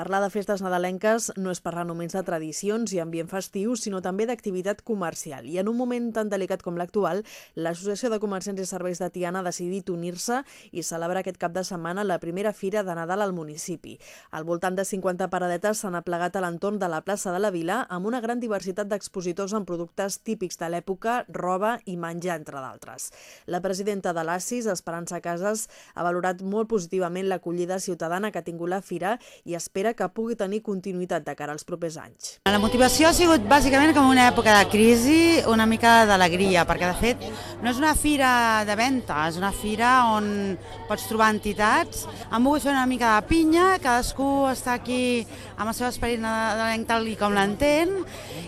Parlar de festes nadalenques no és parlar només de tradicions i ambient festiu, sinó també d'activitat comercial. I en un moment tan delicat com l'actual, l'Associació de Comerciants i Serveis de Tiana ha decidit unir-se i celebrar aquest cap de setmana la primera fira de Nadal al municipi. Al voltant de 50 paradetes s'han aplegat a l'entorn de la plaça de la Vila amb una gran diversitat d'expositors amb productes típics de l'època, roba i menjar, entre d'altres. La presidenta de l'ASIS, Esperança Casas, ha valorat molt positivament l'acollida ciutadana que ha tingut la fira i espera espera que pugui tenir continuïtat de cara als propers anys. La motivació ha sigut bàsicament com una època de crisi, una mica d'alegria, perquè de fet no és una fira de venda, és una fira on pots trobar entitats. Han volgut fer una mica de pinya, cadascú està aquí amb el seu esperit nadalenc tal i com l'entén,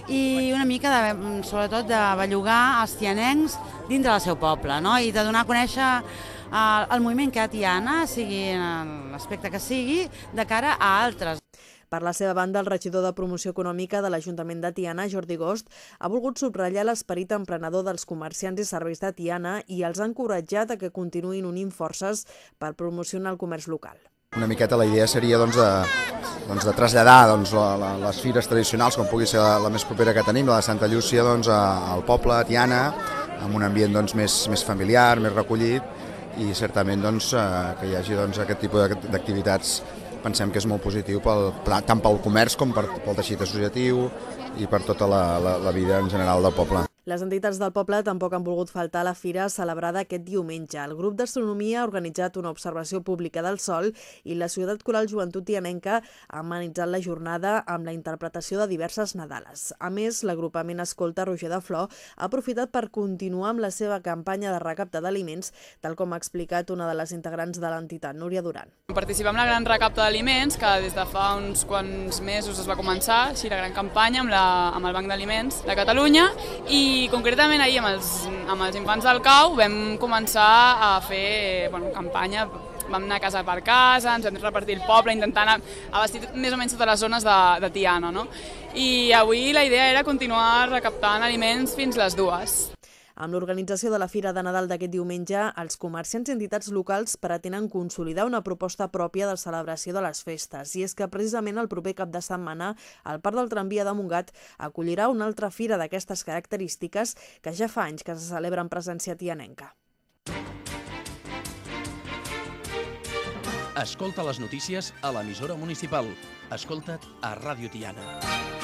i una mica, de, sobretot, de bellugar els tianencs dintre del seu poble, no? i de donar a conèixer el, el moviment que ha Tiana, sigui en l'aspecte que sigui, de cara a altres. Per la seva banda, el regidor de Promoció Econòmica de l'Ajuntament de Tiana, Jordi Gost, ha volgut subratllar l'esperit emprenedor dels comerciants i serveis de Tiana i els ha encoratjat a que continuïn unint forces per promocionar el comerç local. Una miqueta la idea seria doncs, de, doncs, de traslladar doncs, la, la, les fires tradicionals, com pugui ser la, la més propera que tenim, la de Santa Llúcia, doncs, a, al poble, a Tiana, amb un ambient doncs, més, més familiar, més recollit, i certament doncs, eh, que hi hagi doncs, aquest tipus d'activitats pensem que és molt positiu pel, tant pel comerç com per, pel teixit associatiu i per tota la, la, la vida en general del poble. Les entitats del poble tampoc han volgut faltar a la fira celebrada aquest diumenge. El grup d'astronomia ha organitzat una observació pública del Sol i la Ciutat Coral Joventut Tianenca ha amenitzat la jornada amb la interpretació de diverses Nadales. A més, l'agrupament Escolta Roger de Flor ha aprofitat per continuar amb la seva campanya de recapte d'aliments, tal com ha explicat una de les integrants de l'entitat, Núria Duran. Participem en la gran recapte d'aliments, que des de fa uns quants mesos es va començar, així la gran campanya amb, la, amb el Banc d'Aliments de Catalunya, i i concretament ahir amb els, amb els infants del CAU vam començar a fer bueno, campanya vam anar casa per casa, ens vam repartir el poble intentant abastir més o menys totes les zones de, de Tiana. No? I avui la idea era continuar recaptant aliments fins les dues. Amb l'organització de la Fira de Nadal d'aquest diumenge, els comerciants i entitats locals pretenen consolidar una proposta pròpia de celebració de les festes. I és que precisament el proper cap de setmana el Parc del Tramvia de Montgat acollirà una altra fira d'aquestes característiques que ja fa anys que se celebra en presència tianenca. Escolta les notícies a l'emissora municipal. Escolta't a Ràdio Tiana.